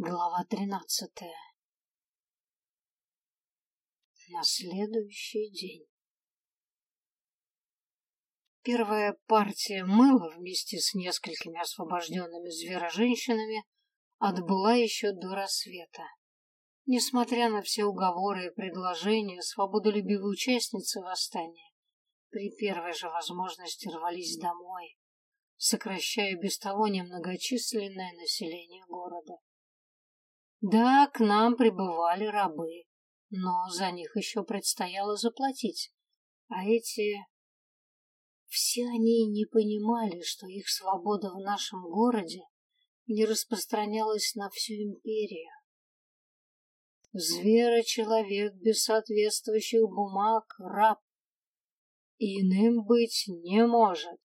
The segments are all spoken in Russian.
Глава тринадцатая. На следующий день. Первая партия мыла вместе с несколькими освобожденными звероженщинами отбыла еще до рассвета. Несмотря на все уговоры и предложения, свободолюбивые участницы восстания при первой же возможности рвались домой, сокращая без того немногочисленное население города. Да, к нам прибывали рабы, но за них еще предстояло заплатить. А эти... Все они не понимали, что их свобода в нашем городе не распространялась на всю империю. Звера-человек без соответствующих бумаг — раб. Иным быть не может.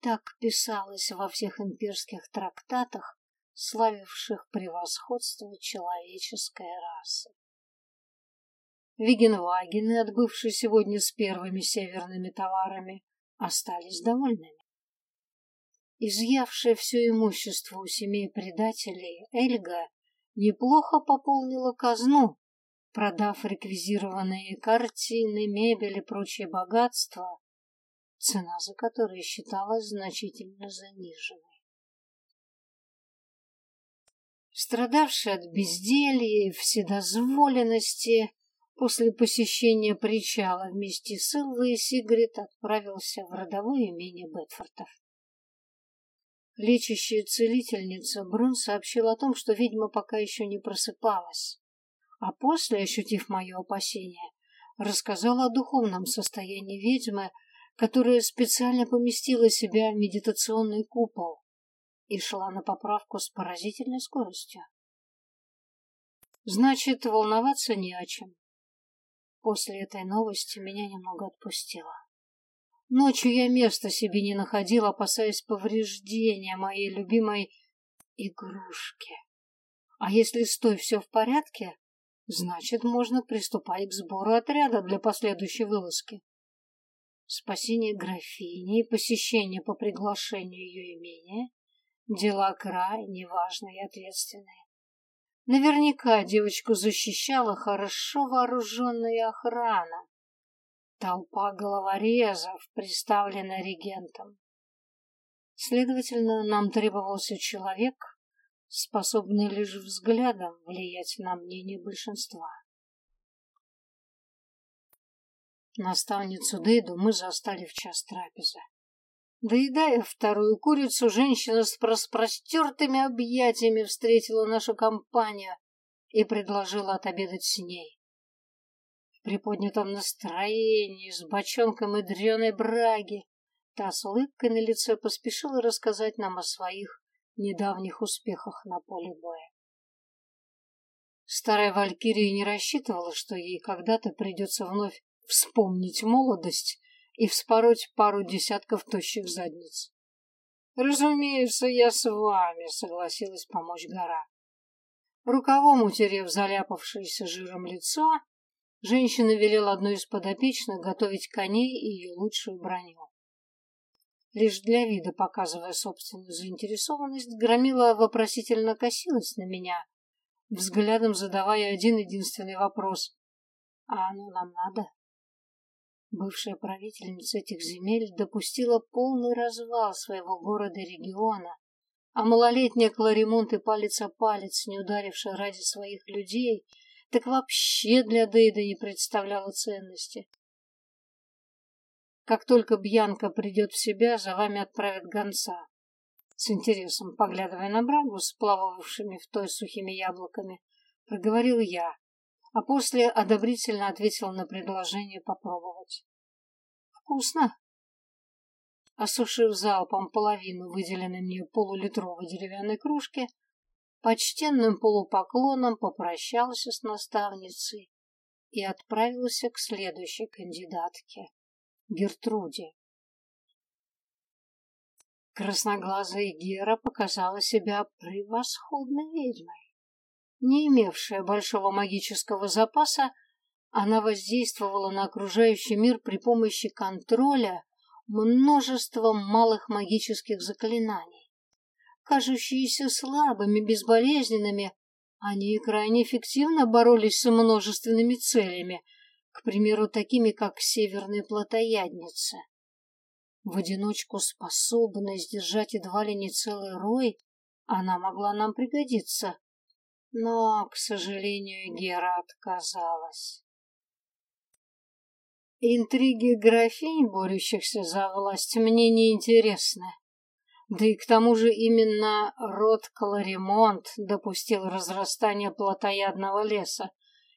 Так писалось во всех имперских трактатах, славивших превосходство человеческой расы. Вигенвагены, отбывшие сегодня с первыми северными товарами, остались довольными. Изъявшая все имущество у семей предателей, Эльга неплохо пополнила казну, продав реквизированные картины, мебель и прочие богатства, цена за которые считалась значительно заниженной. Страдавший от безделья и вседозволенности, после посещения причала вместе с Илвой и Сигрид отправился в родовое имение Бетфортов. Лечащая целительница Брун сообщила о том, что ведьма пока еще не просыпалась, а после, ощутив мое опасение, рассказала о духовном состоянии ведьмы, которая специально поместила себя в медитационный купол, и шла на поправку с поразительной скоростью. Значит, волноваться не о чем. После этой новости меня немного отпустило. Ночью я места себе не находил, опасаясь повреждения моей любимой игрушки. А если с той все в порядке, значит, можно приступать к сбору отряда для последующей вылазки. Спасение графини и посещение по приглашению ее имения Дела крайне важные и ответственные. Наверняка девочку защищала хорошо вооруженная охрана. Толпа головорезов, представленная регентом. Следовательно, нам требовался человек, способный лишь взглядом влиять на мнение большинства. Наставницу Дейду мы застали в час трапезы. Доедая вторую курицу, женщина с распростертыми объятиями встретила нашу компанию и предложила отобедать с ней. В приподнятом настроении, с бочонком и дреной браги, та с улыбкой на лице поспешила рассказать нам о своих недавних успехах на поле боя. Старая Валькирия не рассчитывала, что ей когда-то придется вновь вспомнить молодость и вспороть пару десятков тощих задниц. «Разумеется, я с вами», — согласилась помочь гора. Рукавом утерев заляпавшееся жиром лицо, женщина велела одной из подопечных готовить коней и ее лучшую броню. Лишь для вида, показывая собственную заинтересованность, Громила вопросительно косилась на меня, взглядом задавая один единственный вопрос. «А оно нам надо?» Бывшая правительница этих земель допустила полный развал своего города и региона, а малолетняя Кларимонт и палец о палец, не ударившая ради своих людей, так вообще для Дейда не представляла ценности. Как только Бьянка придет в себя, за вами отправят гонца. С интересом, поглядывая на Брагу с плававшими в той сухими яблоками, проговорил я, а после одобрительно ответил на предложение попробовать. «Вкусно!» Осушив залпом половину выделенной мне полулитровой деревянной кружки, почтенным полупоклоном попрощался с наставницей и отправился к следующей кандидатке — Гертруде. Красноглазая Гера показала себя превосходной ведьмой. Не имевшая большого магического запаса, она воздействовала на окружающий мир при помощи контроля множеством малых магических заклинаний. кажущиеся слабыми, безболезненными, они крайне эффективно боролись с множественными целями, к примеру, такими как северные плотоядницы. В одиночку способная сдержать едва ли не целый рой, она могла нам пригодиться. Но, к сожалению, Гера отказалась. Интриги графинь, борющихся за власть, мне не интересны. Да и к тому же именно род Кларимонт допустил разрастание плотоядного леса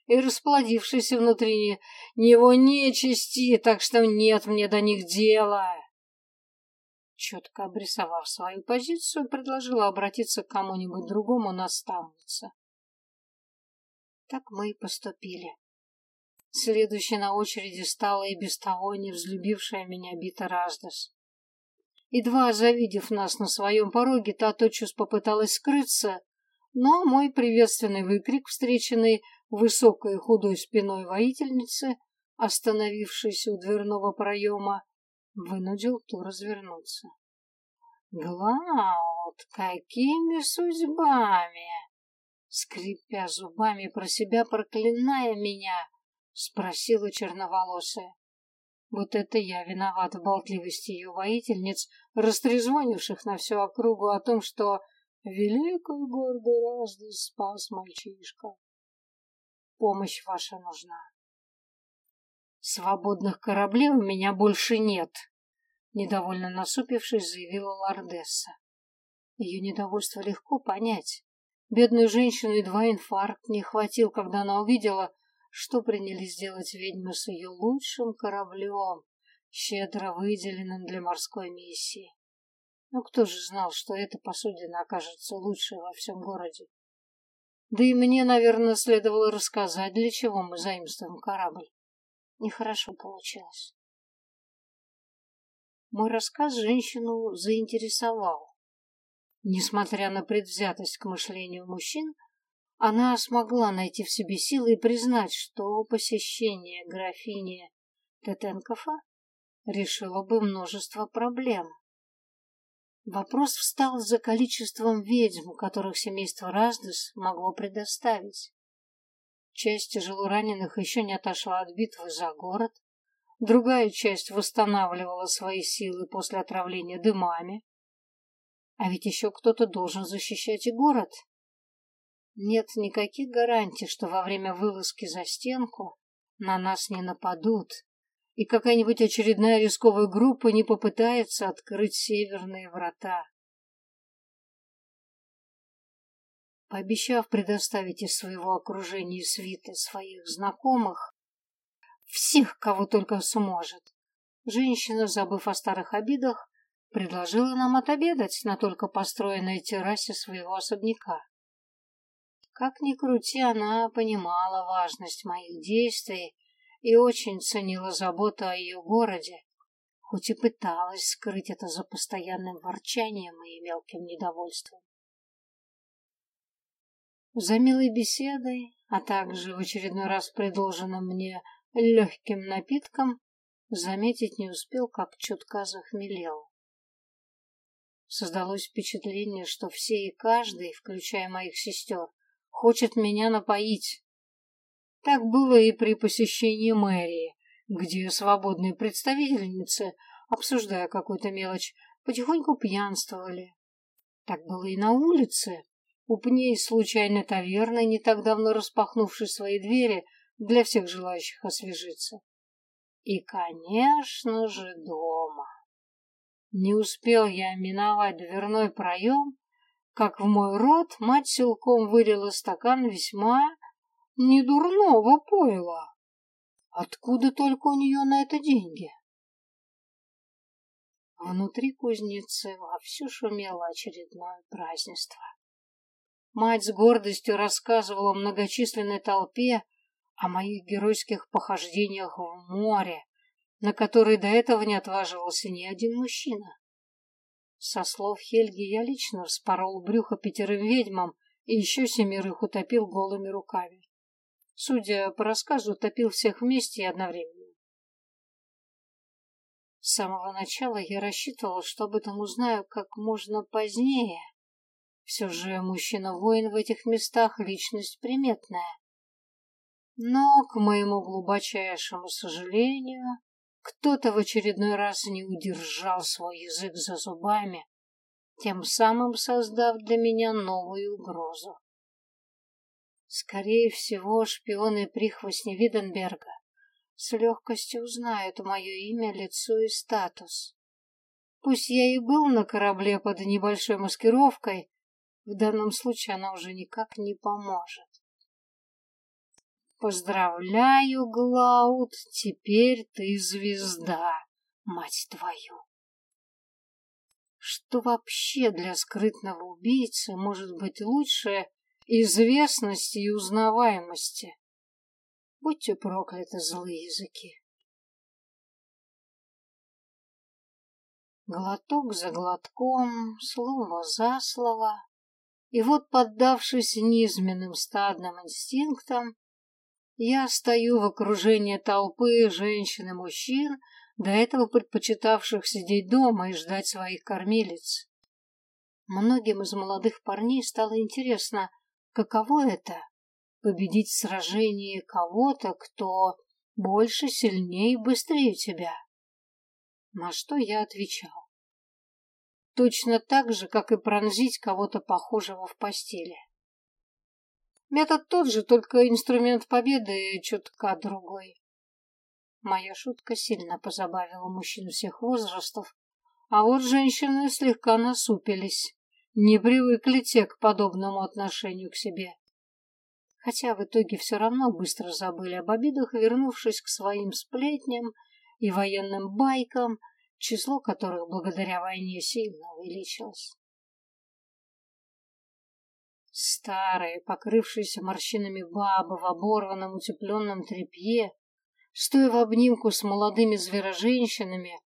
и расплодившейся внутри него нечисти, так что нет мне до них дела. Четко обрисовав свою позицию, предложила обратиться к кому-нибудь другому наставнице. Так мы и поступили. Следующей на очереди стала и без того не взлюбившая меня Бита Раздас. Едва завидев нас на своем пороге, та тотчас попыталась скрыться, но мой приветственный выкрик, встреченный высокой худой спиной воительницы, остановившейся у дверного проема, вынудил ту развернуться. «Глауд, какими судьбами?» Скрипя зубами про себя, проклиная меня, спросила черноволосая. Вот это я виноват в болтливости ее воительниц, растрезвонивших на всю округу о том, что великую гордый разды спас мальчишка. Помощь ваша нужна. Свободных кораблей у меня больше нет, недовольно насупившись, заявила лордесса. Ее недовольство легко понять. Бедную женщину едва инфаркт не хватил, когда она увидела, что принялись делать ведьмы с ее лучшим кораблем, щедро выделенным для морской миссии. Ну кто же знал, что эта посудина окажется лучшей во всем городе? Да и мне, наверное, следовало рассказать, для чего мы заимствуем корабль. Нехорошо получилось. Мой рассказ женщину заинтересовал. Несмотря на предвзятость к мышлению мужчин, она смогла найти в себе силы и признать, что посещение графини Тетенкова решило бы множество проблем. Вопрос встал за количеством ведьм, которых семейство Раздес могло предоставить. Часть тяжелораненых еще не отошла от битвы за город, другая часть восстанавливала свои силы после отравления дымами. А ведь еще кто-то должен защищать и город. Нет никаких гарантий, что во время вылазки за стенку на нас не нападут, и какая-нибудь очередная рисковая группа не попытается открыть северные врата. Пообещав предоставить из своего окружения свиты своих знакомых, всех, кого только сможет, женщина, забыв о старых обидах, предложила нам отобедать на только построенной террасе своего особняка. Как ни крути, она понимала важность моих действий и очень ценила заботу о ее городе, хоть и пыталась скрыть это за постоянным ворчанием и мелким недовольством. За милой беседой, а также в очередной раз предложенным мне легким напитком, заметить не успел, как чутка захмелел. Создалось впечатление, что все и каждый, включая моих сестер, хочет меня напоить. Так было и при посещении мэрии, где свободные представительницы, обсуждая какую-то мелочь, потихоньку пьянствовали. Так было и на улице, у пней случайной таверны, не так давно распахнувшей свои двери для всех желающих освежиться. И, конечно же, дома. Не успел я миновать дверной проем, как в мой рот мать силком вылила стакан весьма недурного пойла. Откуда только у нее на это деньги? Внутри кузницы вовсю шумело очередное празднество. Мать с гордостью рассказывала многочисленной толпе о моих геройских похождениях в море, на которые до этого не отваживался ни один мужчина. Со слов Хельги я лично вспорол брюхо пятерым ведьмам и еще семерых утопил голыми руками. Судя по рассказу, топил всех вместе и одновременно. С самого начала я рассчитывал, что об этом узнаю как можно позднее, Все же мужчина-воин в этих местах — личность приметная. Но, к моему глубочайшему сожалению, кто-то в очередной раз не удержал свой язык за зубами, тем самым создав для меня новую угрозу. Скорее всего, шпионы прихвостни Виденберга с легкостью узнают мое имя, лицо и статус. Пусть я и был на корабле под небольшой маскировкой, в данном случае она уже никак не поможет. Поздравляю, Глауд, теперь ты звезда, мать твою. Что вообще для скрытного убийцы может быть лучше известности и узнаваемости? Будьте прокляты злые языки. Глоток за глотком, слово за слово, и вот, поддавшись низменным стадным инстинктам, я стою в окружении толпы женщин и мужчин, до этого предпочитавших сидеть дома и ждать своих кормилиц. Многим из молодых парней стало интересно, каково это — победить в сражении кого-то, кто больше, сильнее и быстрее тебя. На что я отвечал. Точно так же, как и пронзить кого-то похожего в постели. Метод тот же, только инструмент победы чутка другой. Моя шутка сильно позабавила мужчин всех возрастов, а вот женщины слегка насупились, не привыкли те к подобному отношению к себе. Хотя в итоге все равно быстро забыли об обидах, вернувшись к своим сплетням и военным байкам, число которых благодаря войне сильно увеличилось. Старые, покрывшиеся морщинами бабы в оборванном утепленном тряпье, стоя в обнимку с молодыми звероженщинами,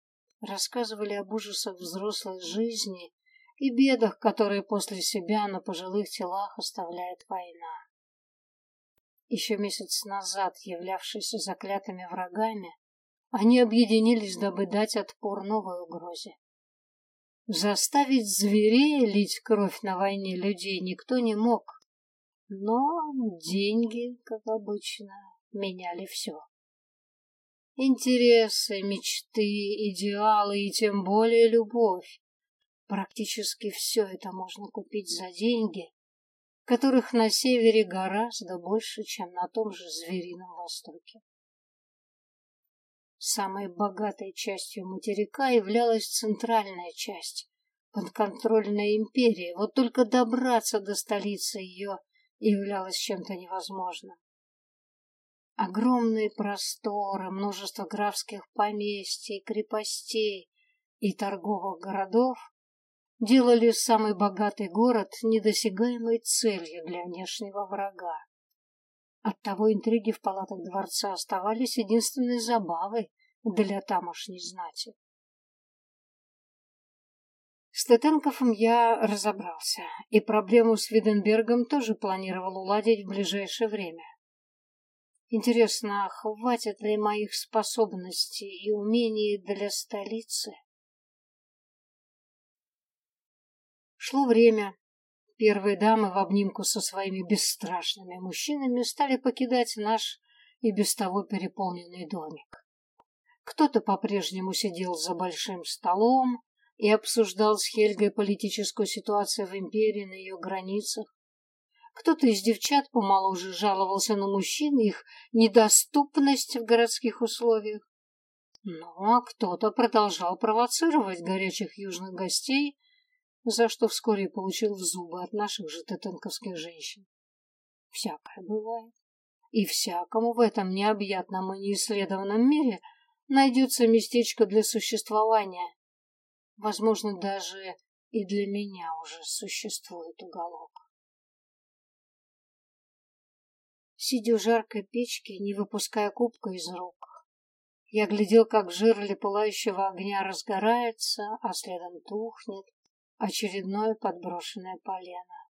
рассказывали об ужасах взрослой жизни и бедах, которые после себя на пожилых телах оставляет война. Еще месяц назад, являвшиеся заклятыми врагами, они объединились, дабы дать отпор новой угрозе. Заставить зверей лить кровь на войне людей никто не мог. Но деньги, как обычно, меняли все. Интересы, мечты, идеалы и тем более любовь. Практически все это можно купить за деньги, которых на севере гораздо больше, чем на том же зверином востоке. Самой богатой частью материка являлась центральная часть, подконтрольная империя. Вот только добраться до столицы ее являлось чем-то невозможным. Огромные просторы, множество графских поместий, крепостей и торговых городов делали самый богатый город недосягаемой целью для внешнего врага. Оттого интриги в палатах дворца оставались единственной забавой для тамошней знати. С Тетенковым я разобрался, и проблему с Виденбергом тоже планировал уладить в ближайшее время. Интересно, хватит ли моих способностей и умений для столицы? Шло время, Первые дамы в обнимку со своими бесстрашными мужчинами стали покидать наш и без того переполненный домик. Кто-то по-прежнему сидел за большим столом и обсуждал с Хельгой политическую ситуацию в империи на ее границах. Кто-то из девчат помоложе жаловался на мужчин их недоступность в городских условиях. Ну, а кто-то продолжал провоцировать горячих южных гостей за что вскоре получил в зубы от наших же тетенковских женщин. Всякое бывает. И всякому в этом необъятном и неисследованном мире найдется местечко для существования. Возможно, даже и для меня уже существует уголок. Сидя у жаркой печки, не выпуская кубка из рук, я глядел, как в жерле пылающего огня разгорается, а следом тухнет, очередное подброшенное полено.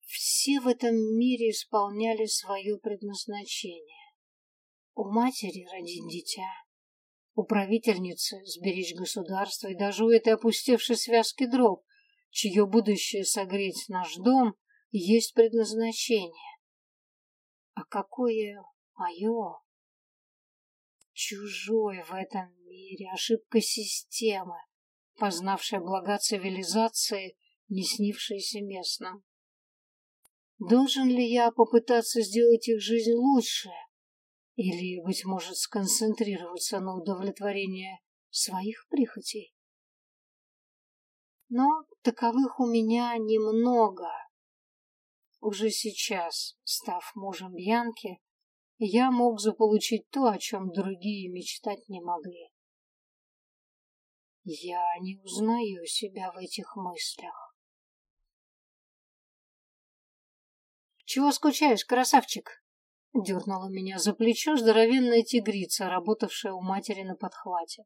Все в этом мире исполняли свое предназначение. У матери родить дитя, у правительницы сберечь государство и даже у этой опустевшей связки дров чье будущее согреть наш дом, есть предназначение. А какое мое? Чужой в этом мире, ошибка системы, познавшая блага цивилизации, не снившаяся местным. Должен ли я попытаться сделать их жизнь лучше? Или, быть может, сконцентрироваться на удовлетворении своих прихотей? Но таковых у меня немного. Уже сейчас, став мужем Бьянки, я мог заполучить то, о чем другие мечтать не могли. Я не узнаю себя в этих мыслях. «Чего скучаешь, красавчик?» Дернула меня за плечо здоровенная тигрица, работавшая у матери на подхвате.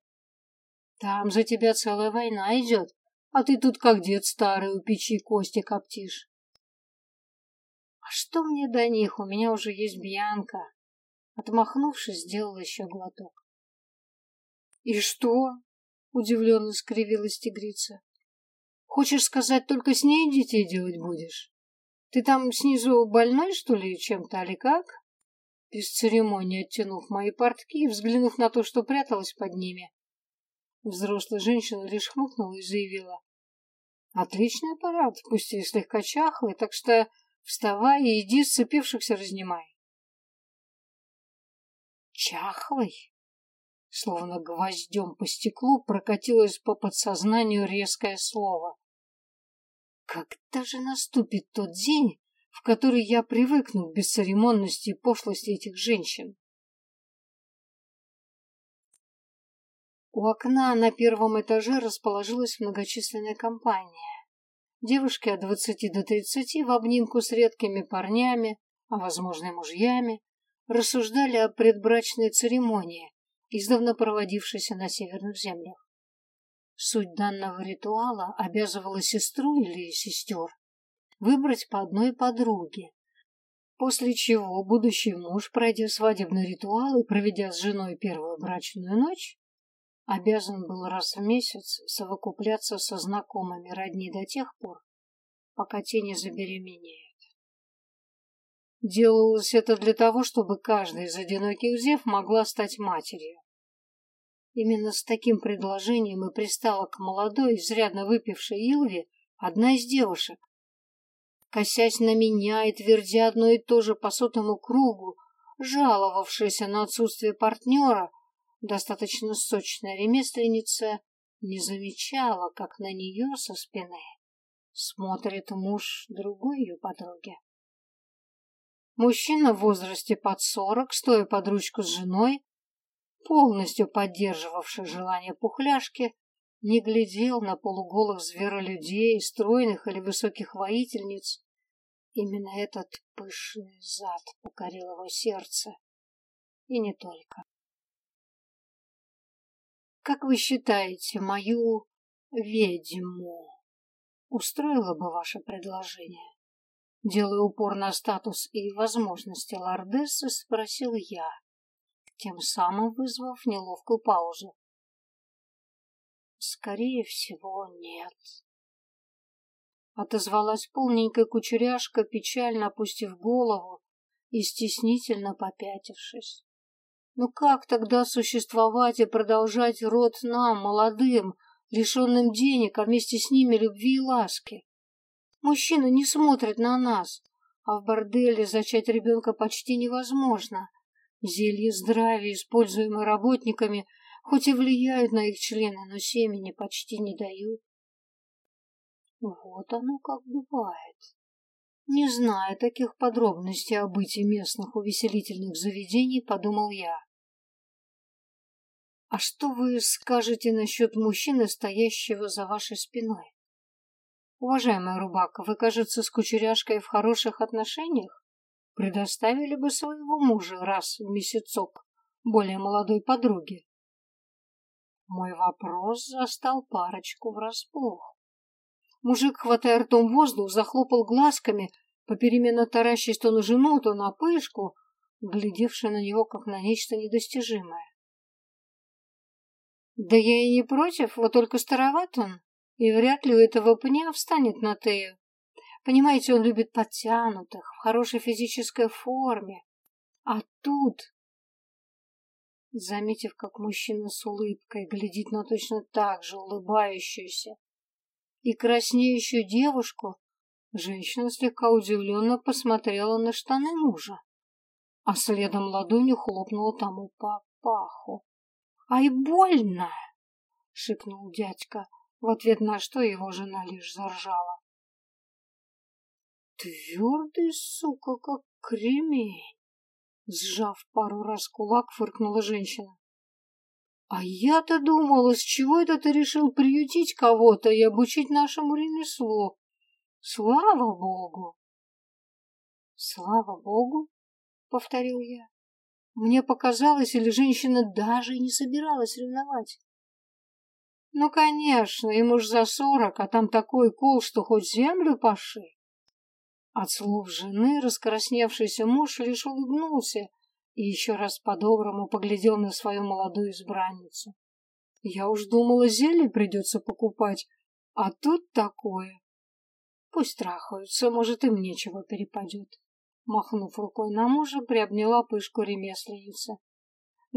«Там за тебя целая война идет, а ты тут как дед старый у печи кости коптишь». «А что мне до них? У меня уже есть Бьянка». Отмахнувшись, сделала еще глоток. «И что?» — удивленно скривилась тигрица. «Хочешь сказать, только с ней детей делать будешь?» Ты там снизу больной, что ли, чем-то, али как? Без церемонии оттянув мои портки и взглянув на то, что пряталось под ними, взрослая женщина лишь хмыкнула и заявила. Отличный аппарат, пусть и слегка чахлый, так что вставай и иди сцепившихся разнимай. Чахлый? Словно гвоздем по стеклу прокатилось по подсознанию резкое слово. Когда же наступит тот день, в который я привыкну к бесцеремонности и пошлости этих женщин? У окна на первом этаже расположилась многочисленная компания. Девушки от двадцати до тридцати в обнимку с редкими парнями, а возможно и мужьями, рассуждали о предбрачной церемонии, издавна проводившейся на северных землях. Суть данного ритуала обязывала сестру или сестер выбрать по одной подруге, после чего будущий муж, пройдя свадебный ритуал и проведя с женой первую брачную ночь, обязан был раз в месяц совокупляться со знакомыми родни до тех пор, пока те не забеременеют. Делалось это для того, чтобы каждая из одиноких зев могла стать матерью. Именно с таким предложением и пристала к молодой, изрядно выпившей Илве одна из девушек. Косясь на меня и твердя одно и то же по сотому кругу, жаловавшаяся на отсутствие партнера, достаточно сочная ремесленница не замечала, как на нее со спины смотрит муж другой ее подруги. Мужчина в возрасте под сорок, стоя под ручку с женой, полностью поддерживавший желание пухляшки, не глядел на полуголых зверолюдей, стройных или высоких воительниц. Именно этот пышный зад покорил его сердце. И не только. Как вы считаете, мою ведьму устроило бы ваше предложение? Делая упор на статус и возможности лордессы, спросил я тем самым вызвав неловкую паузу. Скорее всего, нет. Отозвалась полненькая кучеряшка, печально опустив голову и стеснительно попятившись. Ну как тогда существовать и продолжать род нам, молодым, лишенным денег, а вместе с ними любви и ласки? Мужчины не смотрят на нас, а в борделе зачать ребенка почти невозможно. Зелье здравия, используемые работниками, хоть и влияют на их члены, но семени почти не дают. Вот оно как бывает. Не зная таких подробностей о бытии местных увеселительных заведений, подумал я. А что вы скажете насчет мужчины, стоящего за вашей спиной? Уважаемая Рубака, вы, кажется, с кучеряшкой в хороших отношениях? предоставили бы своего мужа раз в месяцок более молодой подруге. Мой вопрос застал парочку врасплох. Мужик, хватая ртом воздух, захлопал глазками, попеременно таращясь то на жену, то на пышку, глядевшая на него как на нечто недостижимое. «Да я и не против, вот только староват он», и вряд ли у этого пня встанет на Тею. Понимаете, он любит подтянутых, в хорошей физической форме. А тут... Заметив, как мужчина с улыбкой глядит на точно так же улыбающуюся и краснеющую девушку, женщина слегка удивленно посмотрела на штаны мужа, а следом ладонью хлопнула тому по паху. «Ай, больно!» — шикнул дядька, в ответ на что его жена лишь заржала. Твердый, сука, как кремень. Сжав пару раз кулак, фыркнула женщина. А я-то думала, с чего это ты решил приютить кого-то и обучить нашему ремеслу? Слава богу! Слава богу, повторил я. Мне показалось, или женщина даже не собиралась ревновать. Ну, конечно, ему ж за сорок, а там такой кол, что хоть землю поши. От слов жены раскрасневшийся муж лишь улыбнулся и еще раз по-доброму поглядел на свою молодую избранницу. Я уж думала, зелье придется покупать, а тут такое. Пусть трахаются, может, им нечего перепадет. Махнув рукой на мужа, приобняла пышку ремесленница.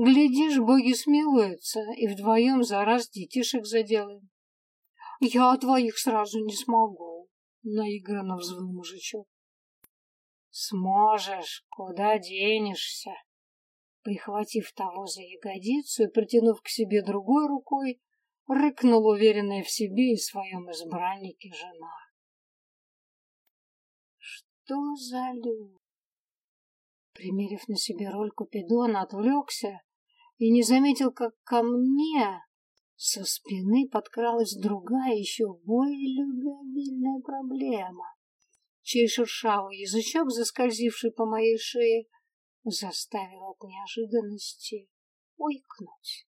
Глядишь, боги смилуются, и вдвоем за раз детишек заделаем. Я двоих сразу не смогу наигранно взвыл мужичок. Сможешь, куда денешься? Прихватив того за ягодицу и притянув к себе другой рукой, рыкнула уверенная в себе и своем избраннике жена. Что за люд? Примерив на себе роль Купидона, отвлекся и не заметил, как ко мне со спины подкралась другая, еще более любвеобильная проблема, чей шершавый язычок, заскользивший по моей шее, заставил от неожиданности ойкнуть.